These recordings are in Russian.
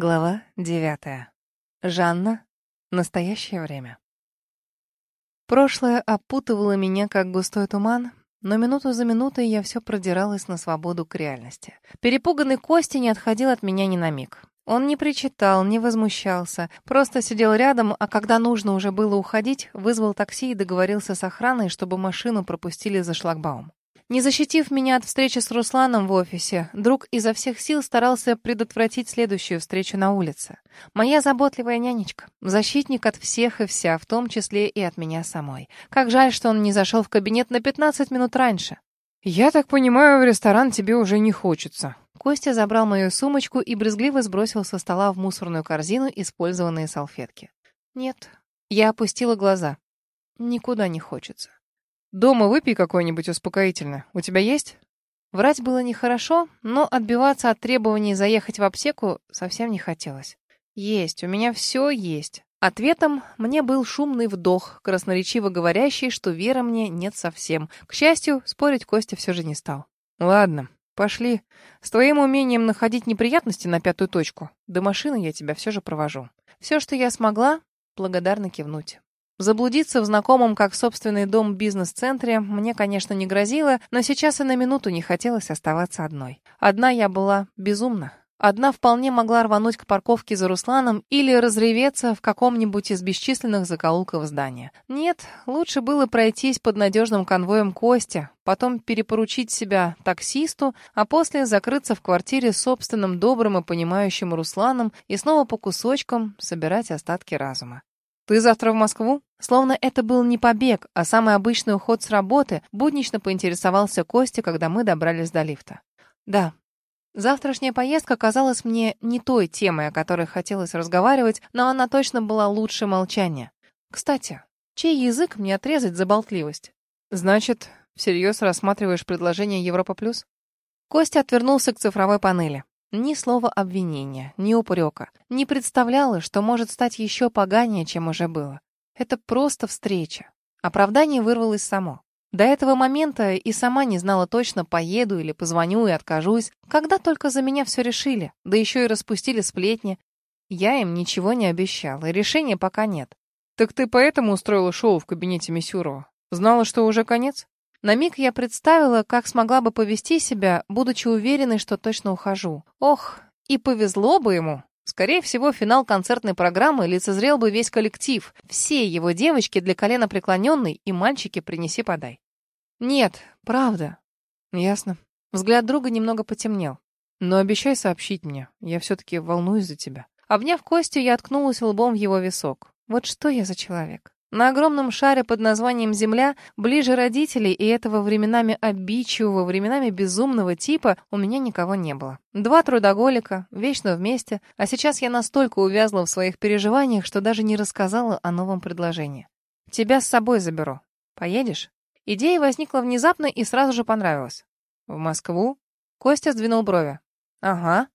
Глава девятая. Жанна. Настоящее время. Прошлое опутывало меня, как густой туман, но минуту за минутой я все продиралась на свободу к реальности. Перепуганный Костя не отходил от меня ни на миг. Он не причитал, не возмущался, просто сидел рядом, а когда нужно уже было уходить, вызвал такси и договорился с охраной, чтобы машину пропустили за шлагбаум. Не защитив меня от встречи с Русланом в офисе, друг изо всех сил старался предотвратить следующую встречу на улице. Моя заботливая нянечка, защитник от всех и вся, в том числе и от меня самой. Как жаль, что он не зашел в кабинет на 15 минут раньше. «Я так понимаю, в ресторан тебе уже не хочется». Костя забрал мою сумочку и брезгливо сбросил со стола в мусорную корзину использованные салфетки. «Нет». Я опустила глаза. «Никуда не хочется». Дома выпей какое-нибудь успокоительное. У тебя есть? Врать было нехорошо, но отбиваться от требований заехать в аптеку совсем не хотелось. Есть, у меня все есть. Ответом мне был шумный вдох, красноречиво говорящий, что веры мне нет совсем. К счастью, спорить Костя все же не стал. Ладно, пошли. С твоим умением находить неприятности на пятую точку, до машины я тебя все же провожу. Все, что я смогла, благодарно кивнуть. Заблудиться в знакомом как собственный дом бизнес-центре мне, конечно, не грозило, но сейчас и на минуту не хотелось оставаться одной. Одна я была безумна. Одна вполне могла рвануть к парковке за Русланом или разреветься в каком-нибудь из бесчисленных закоулков здания. Нет, лучше было пройтись под надежным конвоем Костя, потом перепоручить себя таксисту, а после закрыться в квартире собственным добрым и понимающим Русланом и снова по кусочкам собирать остатки разума. «Ты завтра в Москву?» Словно это был не побег, а самый обычный уход с работы, буднично поинтересовался Костя, когда мы добрались до лифта. «Да». Завтрашняя поездка казалась мне не той темой, о которой хотелось разговаривать, но она точно была лучше молчания. Кстати, чей язык мне отрезать за болтливость? «Значит, всерьез рассматриваешь предложение Европа Плюс?» Костя отвернулся к цифровой панели. Ни слова обвинения, ни упрека. Не представляла, что может стать еще поганее, чем уже было. Это просто встреча. Оправдание вырвалось само. До этого момента и сама не знала точно, поеду или позвоню и откажусь. Когда только за меня все решили, да еще и распустили сплетни. Я им ничего не обещала, и решения пока нет. «Так ты поэтому устроила шоу в кабинете Мисюрова? Знала, что уже конец?» На миг я представила, как смогла бы повести себя, будучи уверенной, что точно ухожу. Ох, и повезло бы ему. Скорее всего, финал концертной программы лицезрел бы весь коллектив. Все его девочки для колена преклоненной и мальчики принеси-подай. Нет, правда. Ясно. Взгляд друга немного потемнел. Но обещай сообщить мне. Я все-таки волнуюсь за тебя. Обняв Костю, я откнулась лбом в его висок. Вот что я за человек? На огромном шаре под названием Земля, ближе родителей и этого временами обидчивого, временами безумного типа у меня никого не было. Два трудоголика, вечно вместе, а сейчас я настолько увязла в своих переживаниях, что даже не рассказала о новом предложении. Тебя с собой заберу. Поедешь? Идея возникла внезапно и сразу же понравилась. В Москву? Костя сдвинул брови. Ага.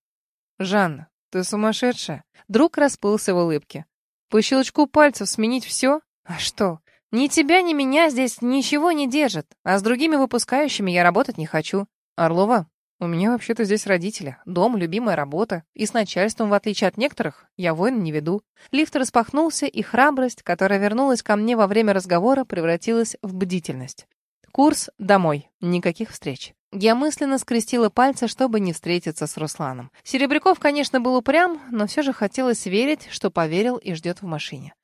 Жанна, ты сумасшедшая. Друг расплылся в улыбке. По щелчку пальцев сменить все? А что? Ни тебя, ни меня здесь ничего не держит. А с другими выпускающими я работать не хочу. Орлова, у меня вообще-то здесь родители. Дом, любимая работа. И с начальством, в отличие от некоторых, я войн не веду. Лифт распахнулся, и храбрость, которая вернулась ко мне во время разговора, превратилась в бдительность. Курс домой. Никаких встреч. Я мысленно скрестила пальцы, чтобы не встретиться с Русланом. Серебряков, конечно, был упрям, но все же хотелось верить, что поверил и ждет в машине.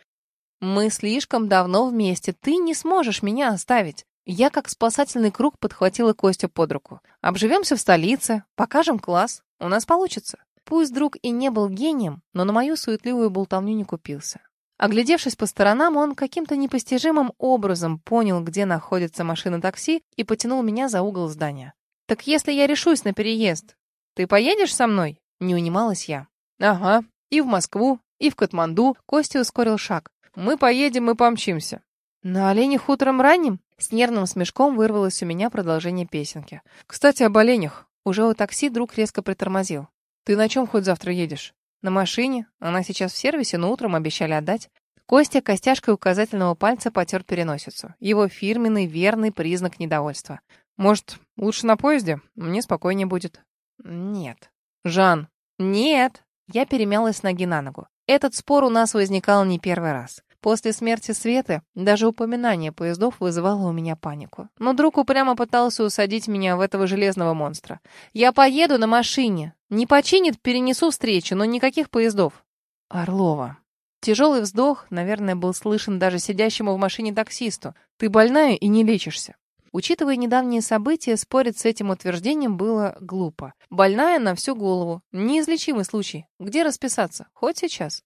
Мы слишком давно вместе. Ты не сможешь меня оставить. Я, как спасательный круг, подхватила Костю под руку. Обживемся в столице, покажем класс. У нас получится. Пусть друг и не был гением, но на мою суетливую болтовню не купился. Оглядевшись по сторонам, он каким-то непостижимым образом понял, где находится машина такси, и потянул меня за угол здания. «Так если я решусь на переезд, ты поедешь со мной?» Не унималась я. «Ага, и в Москву, и в Катманду». Костя ускорил шаг. Мы поедем и помчимся. На оленях утром ранним? С нервным смешком вырвалось у меня продолжение песенки. Кстати, об оленях. Уже у такси друг резко притормозил. Ты на чем хоть завтра едешь? На машине. Она сейчас в сервисе, но утром обещали отдать. Костя костяшкой указательного пальца потер переносицу. Его фирменный, верный признак недовольства. Может, лучше на поезде? Мне спокойнее будет. Нет. Жан. Нет. Я перемялась ноги на ногу. Этот спор у нас возникал не первый раз. После смерти Светы даже упоминание поездов вызывало у меня панику. Но друг упрямо пытался усадить меня в этого железного монстра. «Я поеду на машине. Не починит, перенесу встречу, но никаких поездов». Орлова. Тяжелый вздох, наверное, был слышен даже сидящему в машине таксисту. «Ты больная и не лечишься». Учитывая недавние события, спорить с этим утверждением было глупо. Больная на всю голову. Неизлечимый случай. Где расписаться? Хоть сейчас.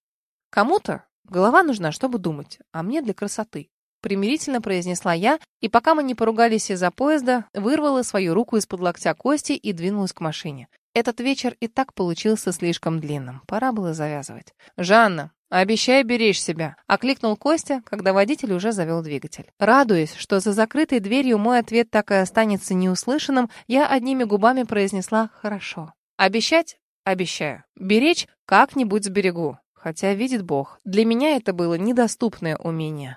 Кому-то Голова нужна, чтобы думать, а мне для красоты. Примирительно произнесла я, и пока мы не поругались из-за поезда, вырвала свою руку из-под локтя Кости и двинулась к машине. Этот вечер и так получился слишком длинным. Пора было завязывать. «Жанна, обещай беречь себя», — окликнул Костя, когда водитель уже завел двигатель. Радуясь, что за закрытой дверью мой ответ так и останется неуслышанным, я одними губами произнесла «хорошо». «Обещать? Обещаю. Беречь? Как-нибудь сберегу. Хотя, видит Бог, для меня это было недоступное умение.